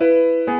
Música